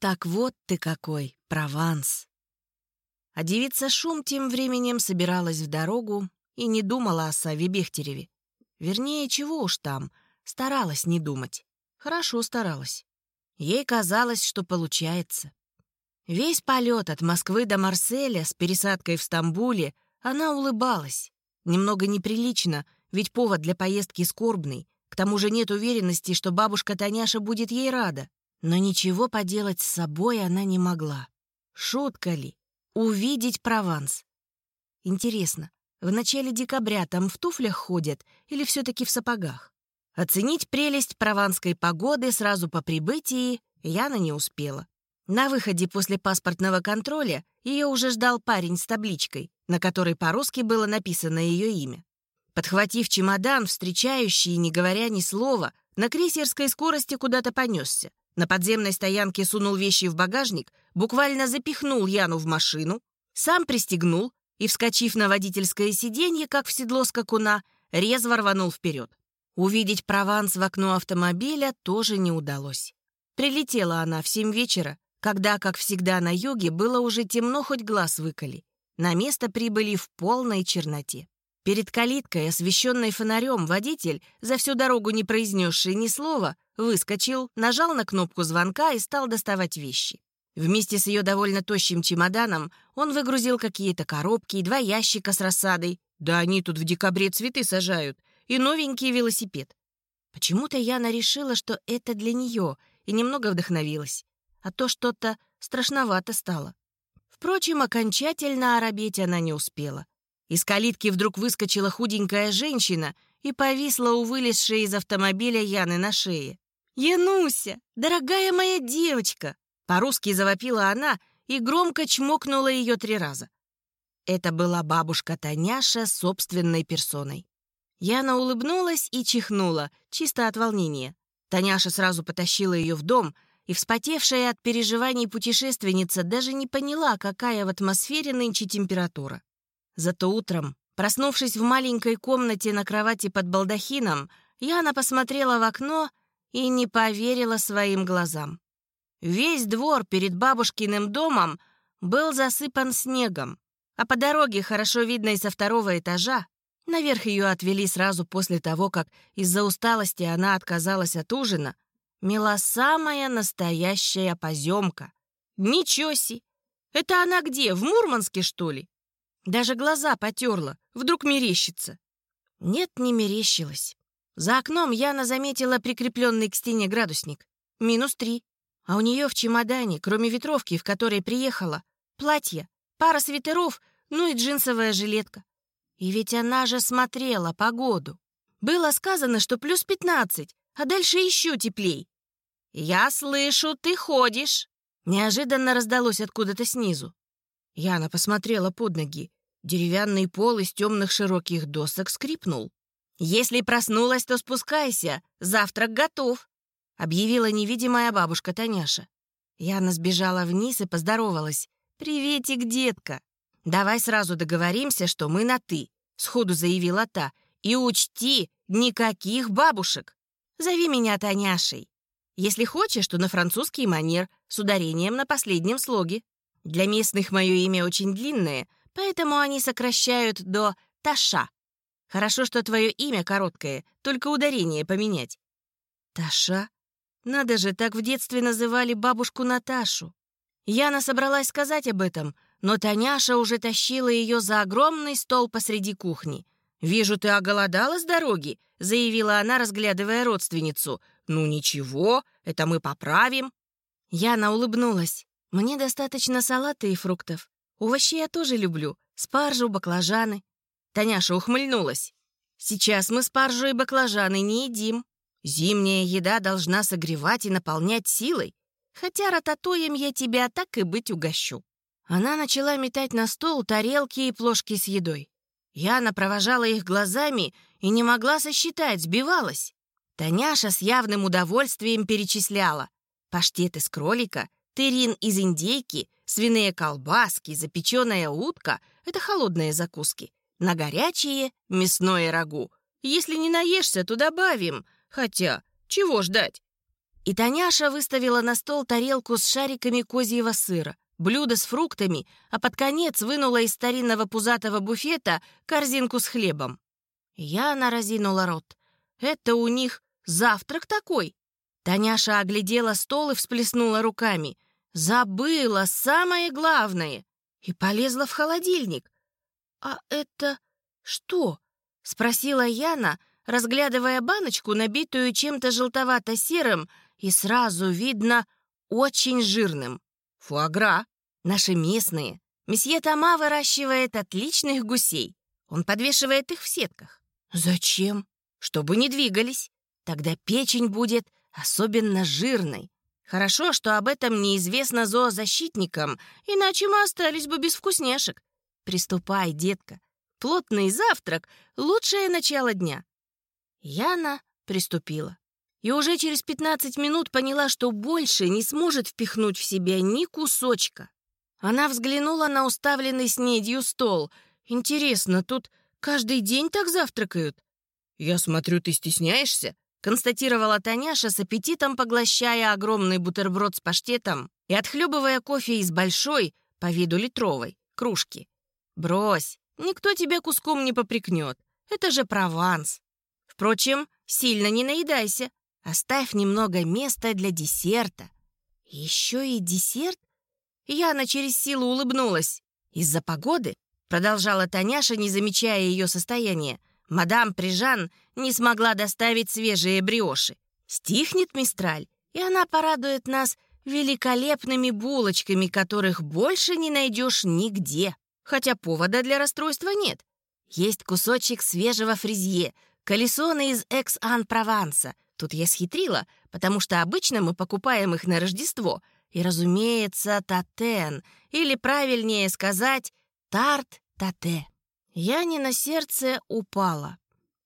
Так вот ты какой, Прованс. А девица Шум тем временем собиралась в дорогу и не думала о Саве Бехтереве. Вернее, чего уж там, старалась не думать. Хорошо старалась. Ей казалось, что получается. Весь полет от Москвы до Марселя с пересадкой в Стамбуле она улыбалась. Немного неприлично, ведь повод для поездки скорбный. К тому же нет уверенности, что бабушка Таняша будет ей рада. Но ничего поделать с собой она не могла. Шутка ли? Увидеть Прованс. Интересно, в начале декабря там в туфлях ходят или все-таки в сапогах? Оценить прелесть прованской погоды сразу по прибытии Яна не успела. На выходе после паспортного контроля ее уже ждал парень с табличкой, на которой по-русски было написано ее имя. Подхватив чемодан, встречающий, не говоря ни слова, на крейсерской скорости куда-то понесся. На подземной стоянке сунул вещи в багажник, буквально запихнул Яну в машину, сам пристегнул и, вскочив на водительское сиденье, как в седло скакуна, резво рванул вперед. Увидеть Прованс в окно автомобиля тоже не удалось. Прилетела она в семь вечера, когда, как всегда на юге, было уже темно, хоть глаз выколи. На место прибыли в полной черноте. Перед калиткой, освещенной фонарем, водитель, за всю дорогу не произнесший ни слова, выскочил, нажал на кнопку звонка и стал доставать вещи. Вместе с ее довольно тощим чемоданом он выгрузил какие-то коробки и два ящика с рассадой. Да они тут в декабре цветы сажают. И новенький велосипед. Почему-то Яна решила, что это для нее, и немного вдохновилась. А то что-то страшновато стало. Впрочем, окончательно оробеть она не успела. Из калитки вдруг выскочила худенькая женщина и повисла у вылезшей из автомобиля Яны на шее. «Януся, дорогая моя девочка!» По-русски завопила она и громко чмокнула ее три раза. Это была бабушка Таняша собственной персоной. Яна улыбнулась и чихнула, чисто от волнения. Таняша сразу потащила ее в дом, и вспотевшая от переживаний путешественница даже не поняла, какая в атмосфере нынче температура. Зато утром, проснувшись в маленькой комнате на кровати под балдахином, Яна посмотрела в окно и не поверила своим глазам. Весь двор перед бабушкиным домом был засыпан снегом, а по дороге, хорошо видной со второго этажа, наверх ее отвели сразу после того, как из-за усталости она отказалась от ужина, мела самая настоящая поземка. Ничего си! Это она где, в Мурманске, что ли? Даже глаза потерла, вдруг мерещится. Нет, не мерещилась. За окном Яна заметила прикрепленный к стене градусник. Минус три. А у нее в чемодане, кроме ветровки, в которой приехала, платье, пара свитеров, ну и джинсовая жилетка. И ведь она же смотрела погоду. Было сказано, что плюс пятнадцать, а дальше еще теплей. «Я слышу, ты ходишь!» Неожиданно раздалось откуда-то снизу. Яна посмотрела под ноги. Деревянный пол из темных широких досок скрипнул. «Если проснулась, то спускайся. Завтрак готов», — объявила невидимая бабушка Таняша. Яна сбежала вниз и поздоровалась. «Приветик, детка. Давай сразу договоримся, что мы на «ты», — сходу заявила та. «И учти, никаких бабушек. Зови меня Таняшей. Если хочешь, то на французский манер, с ударением на последнем слоге. Для местных мое имя очень длинное, поэтому они сокращают до Таша. Хорошо, что твое имя короткое, только ударение поменять. Таша? Надо же, так в детстве называли бабушку Наташу. Яна собралась сказать об этом, но Таняша уже тащила ее за огромный стол посреди кухни. «Вижу, ты оголодала с дороги», — заявила она, разглядывая родственницу. «Ну ничего, это мы поправим». Яна улыбнулась. Мне достаточно салата и фруктов. Овощи я тоже люблю. Спаржу, баклажаны. Таняша ухмыльнулась. Сейчас мы спаржу и баклажаны не едим. Зимняя еда должна согревать и наполнять силой. Хотя рататуем я тебя так и быть угощу. Она начала метать на стол тарелки и плошки с едой. Яна провожала их глазами и не могла сосчитать, сбивалась. Таняша с явным удовольствием перечисляла. Паштет из кролика — Терин из индейки, свиные колбаски, запеченная утка — это холодные закуски. На горячие — мясное рагу. Если не наешься, то добавим. Хотя, чего ждать? И Таняша выставила на стол тарелку с шариками козьего сыра, блюдо с фруктами, а под конец вынула из старинного пузатого буфета корзинку с хлебом. Я наразинула рот. Это у них завтрак такой? Таняша оглядела стол и всплеснула руками. Забыла самое главное. И полезла в холодильник. «А это что?» — спросила Яна, разглядывая баночку, набитую чем-то желтовато-серым и сразу видно очень жирным. Фуагра. Наши местные. Месье Тома выращивает отличных гусей. Он подвешивает их в сетках. Зачем? Чтобы не двигались. Тогда печень будет особенно жирной. Хорошо, что об этом неизвестно зоозащитникам, иначе мы остались бы без вкусняшек. Приступай, детка. Плотный завтрак — лучшее начало дня. Яна приступила. И уже через 15 минут поняла, что больше не сможет впихнуть в себя ни кусочка. Она взглянула на уставленный снедью стол. «Интересно, тут каждый день так завтракают?» «Я смотрю, ты стесняешься?» Констатировала Таняша с аппетитом, поглощая огромный бутерброд с паштетом и отхлебывая кофе из большой, по виду литровой, кружки. «Брось, никто тебя куском не попрекнет. Это же Прованс. Впрочем, сильно не наедайся. Оставь немного места для десерта». «Еще и десерт?» Яна через силу улыбнулась. «Из-за погоды?» Продолжала Таняша, не замечая ее состояния. Мадам Прижан не смогла доставить свежие бриоши. Стихнет Мистраль, и она порадует нас великолепными булочками, которых больше не найдешь нигде. Хотя повода для расстройства нет. Есть кусочек свежего фрезье, колесоны из Экс-Ан-Прованса. Тут я схитрила, потому что обычно мы покупаем их на Рождество. И, разумеется, татен, или правильнее сказать, тарт-тате. Я не на сердце упала.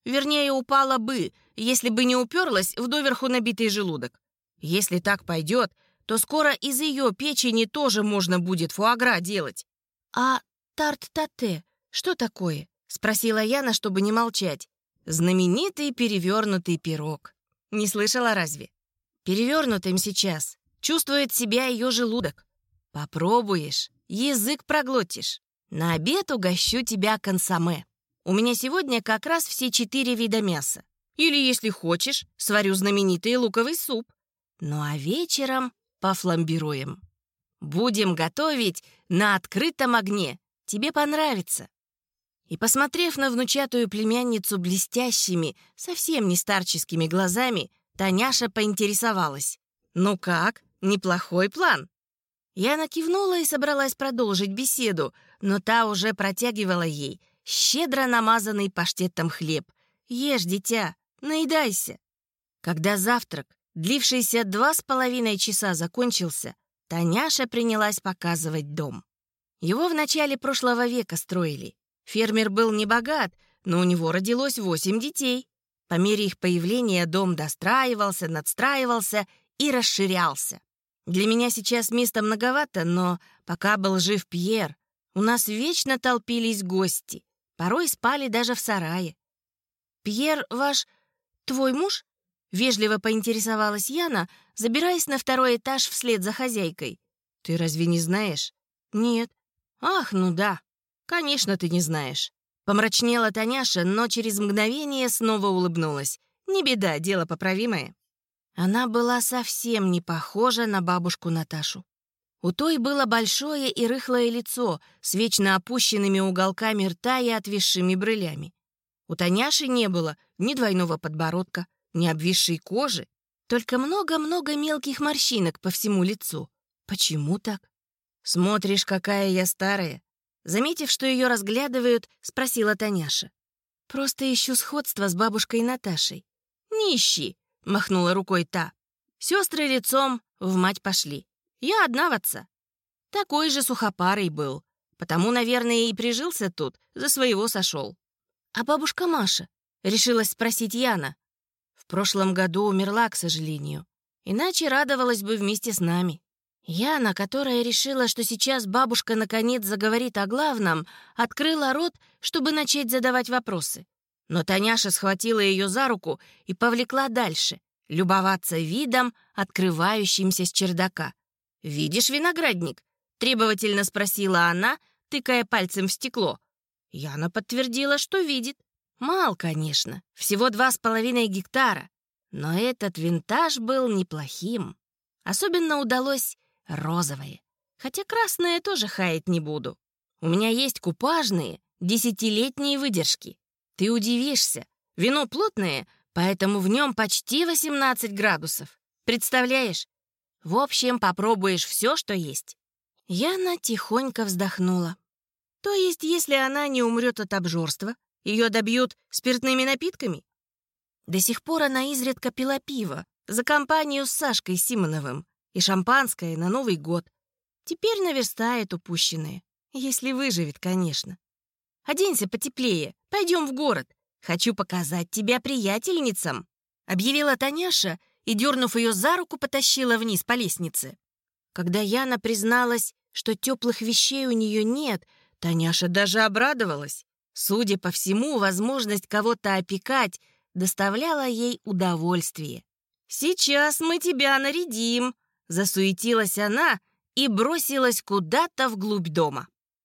Вернее, упала бы, если бы не уперлась в доверху набитый желудок. Если так пойдет, то скоро из ее печени тоже можно будет фуагра делать. «А тарт-тате что такое?» — спросила Яна, чтобы не молчать. «Знаменитый перевернутый пирог. Не слышала разве? Перевернутым сейчас чувствует себя ее желудок. Попробуешь, язык проглотишь. На обед угощу тебя консоме. У меня сегодня как раз все четыре вида мяса. Или, если хочешь, сварю знаменитый луковый суп. Ну а вечером пофламбируем. Будем готовить на открытом огне. Тебе понравится. И, посмотрев на внучатую племянницу блестящими, совсем не старческими глазами, Таняша поинтересовалась. «Ну как? Неплохой план?» Я накивнула и собралась продолжить беседу, но та уже протягивала ей щедро намазанный паштетом хлеб. «Ешь, дитя, наедайся». Когда завтрак, длившийся два с половиной часа, закончился, Таняша принялась показывать дом. Его в начале прошлого века строили. Фермер был не богат, но у него родилось восемь детей. По мере их появления дом достраивался, надстраивался и расширялся. Для меня сейчас места многовато, но пока был жив Пьер, у нас вечно толпились гости. Порой спали даже в сарае. «Пьер ваш... твой муж?» — вежливо поинтересовалась Яна, забираясь на второй этаж вслед за хозяйкой. «Ты разве не знаешь?» «Нет». «Ах, ну да. Конечно, ты не знаешь». Помрачнела Таняша, но через мгновение снова улыбнулась. «Не беда, дело поправимое». Она была совсем не похожа на бабушку Наташу. У той было большое и рыхлое лицо с вечно опущенными уголками рта и отвисшими брылями. У Таняши не было ни двойного подбородка, ни обвисшей кожи, только много-много мелких морщинок по всему лицу. Почему так? «Смотришь, какая я старая!» Заметив, что ее разглядывают, спросила Таняша. «Просто ищу сходство с бабушкой Наташей». «Не ищи!» — махнула рукой та. Сестры лицом в мать пошли. Я одна в отца. Такой же сухопарый был. Потому, наверное, и прижился тут, за своего сошел. А бабушка Маша? Решилась спросить Яна. В прошлом году умерла, к сожалению. Иначе радовалась бы вместе с нами. Яна, которая решила, что сейчас бабушка наконец заговорит о главном, открыла рот, чтобы начать задавать вопросы. Но Таняша схватила ее за руку и повлекла дальше, любоваться видом, открывающимся с чердака. «Видишь виноградник?» — требовательно спросила она, тыкая пальцем в стекло. Яна подтвердила, что видит. Мал, конечно, всего два с половиной гектара. Но этот винтаж был неплохим. Особенно удалось розовое. Хотя красное тоже хаять не буду. У меня есть купажные, десятилетние выдержки. Ты удивишься. Вино плотное, поэтому в нем почти 18 градусов. Представляешь? В общем, попробуешь все, что есть. Яна тихонько вздохнула. То есть, если она не умрет от обжорства, ее добьют спиртными напитками? До сих пор она изредка пила пиво за компанию с Сашкой Симоновым и шампанское на Новый год. Теперь наверстает упущенное, если выживет, конечно. Оденься потеплее, пойдем в город. Хочу показать тебя приятельницам», — объявила Таняша и, дернув ее за руку, потащила вниз по лестнице. Когда Яна призналась, что теплых вещей у нее нет, Таняша даже обрадовалась. Судя по всему, возможность кого-то опекать доставляла ей удовольствие. «Сейчас мы тебя нарядим», — засуетилась она и бросилась куда-то вглубь дома.